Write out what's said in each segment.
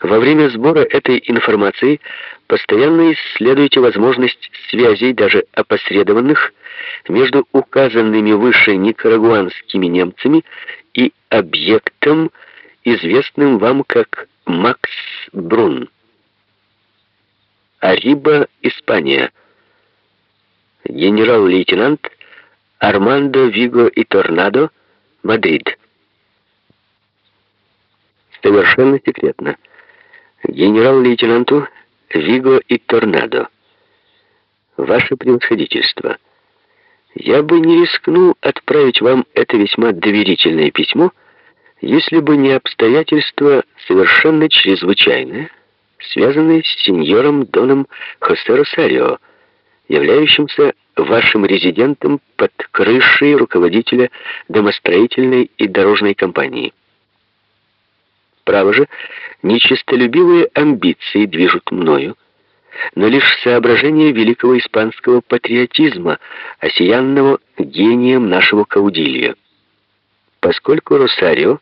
Во время сбора этой информации постоянно исследуйте возможность связей, даже опосредованных, между указанными выше никарагуанскими немцами и объектом, известным вам как Макс Брун. Ариба, Испания. Генерал-лейтенант Армандо Виго и Торнадо, Мадрид. Совершенно секретно. Генерал-лейтенанту Виго и Торнадо. Ваше превосходительство. Я бы не рискнул отправить вам это весьма доверительное письмо, если бы не обстоятельства совершенно чрезвычайные, связанные с сеньором Доном Хосе Росарио, являющимся вашим резидентом под крышей руководителя домостроительной и дорожной компании. Право же, нечистолюбивые амбиции движут мною, но лишь соображение великого испанского патриотизма, осиянного гением нашего Каудилья. Поскольку Росарио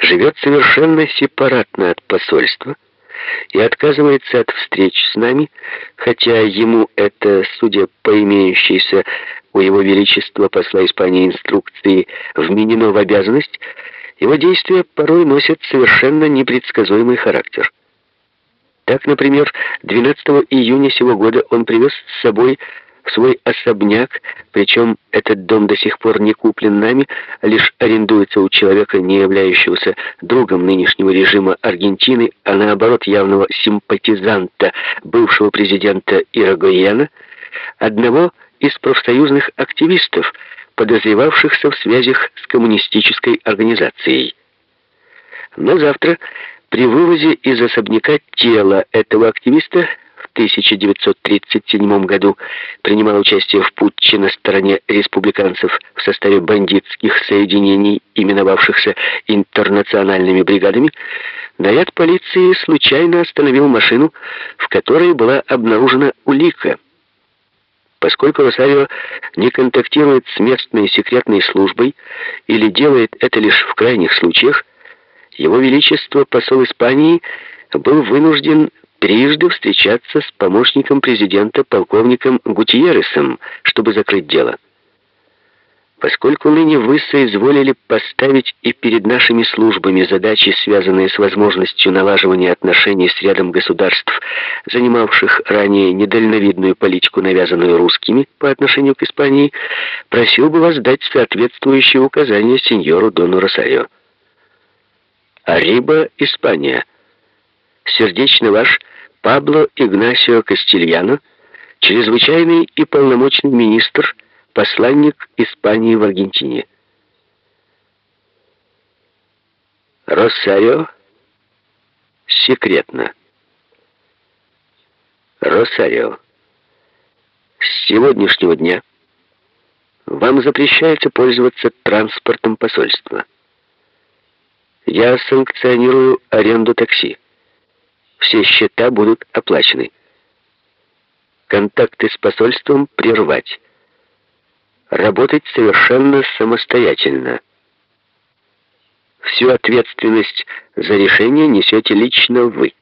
живет совершенно сепаратно от посольства и отказывается от встреч с нами, хотя ему это, судя по имеющейся у его величества посла Испании инструкции, вменено в обязанность, его действия порой носят совершенно непредсказуемый характер. Так, например, 12 июня сего года он привез с собой свой особняк, причем этот дом до сих пор не куплен нами, а лишь арендуется у человека, не являющегося другом нынешнего режима Аргентины, а наоборот явного симпатизанта бывшего президента Ирагояна, одного из профсоюзных активистов, подозревавшихся в связях с коммунистической организацией. Но завтра при вывозе из особняка тела этого активиста в 1937 году принимал участие в путче на стороне республиканцев в составе бандитских соединений, именовавшихся интернациональными бригадами, наряд полиции случайно остановил машину, в которой была обнаружена улика — Поскольку Росарио не контактирует с местной секретной службой или делает это лишь в крайних случаях, его Величество, посол Испании, был вынужден трижды встречаться с помощником президента полковником Гутьерресом, чтобы закрыть дело. Поскольку ныне вы соизволили поставить и перед нашими службами задачи, связанные с возможностью налаживания отношений с рядом государств, занимавших ранее недальновидную политику, навязанную русскими по отношению к Испании, просил бы вас дать соответствующие указания сеньору Дону Росарио. Ариба, Испания. Сердечно ваш Пабло Игнасио Кастильяно, чрезвычайный и полномочный министр посланник Испании в Аргентине. Росарио секретно. Росарио, с сегодняшнего дня вам запрещается пользоваться транспортом посольства. Я санкционирую аренду такси. Все счета будут оплачены. Контакты с посольством прервать работать совершенно самостоятельно. Всю ответственность за решение несете лично вы.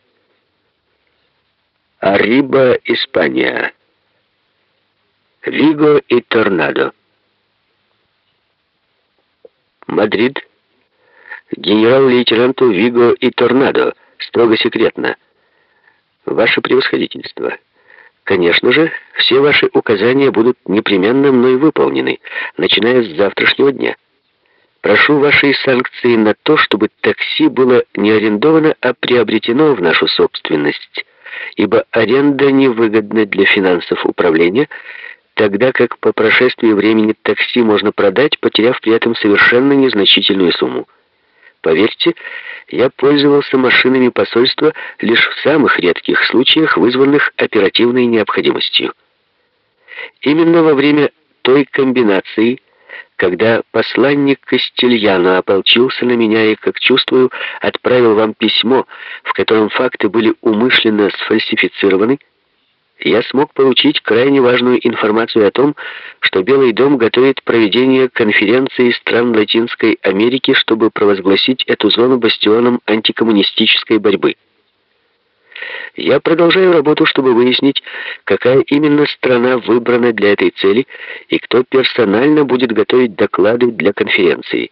Ариба, Испания. Виго и Торнадо. Мадрид. Генерал-лейтенанту Виго и Торнадо. Строго секретно. Ваше превосходительство. Конечно же, все ваши указания будут непременно мной выполнены, начиная с завтрашнего дня. Прошу вашей санкции на то, чтобы такси было не арендовано, а приобретено в нашу собственность, ибо аренда невыгодна для финансов управления, тогда как по прошествии времени такси можно продать, потеряв при этом совершенно незначительную сумму. Поверьте, я пользовался машинами посольства лишь в самых редких случаях, вызванных оперативной необходимостью. Именно во время той комбинации, когда посланник Кастильяно ополчился на меня и, как чувствую, отправил вам письмо, в котором факты были умышленно сфальсифицированы, я смог получить крайне важную информацию о том, что Белый дом готовит проведение конференции стран Латинской Америки, чтобы провозгласить эту зону бастионом антикоммунистической борьбы. Я продолжаю работу, чтобы выяснить, какая именно страна выбрана для этой цели и кто персонально будет готовить доклады для конференции.